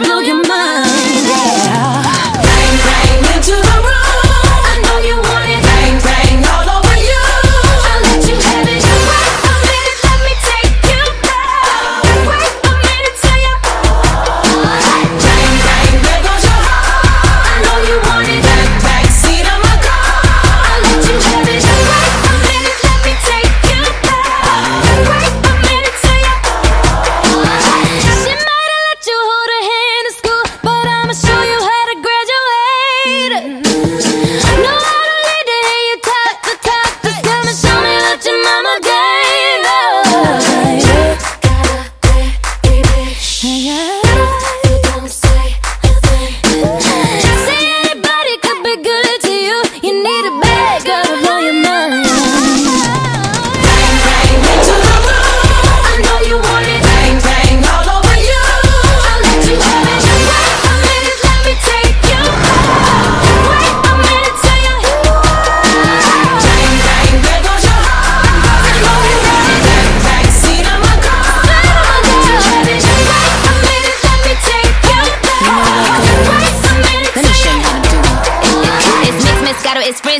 It's friends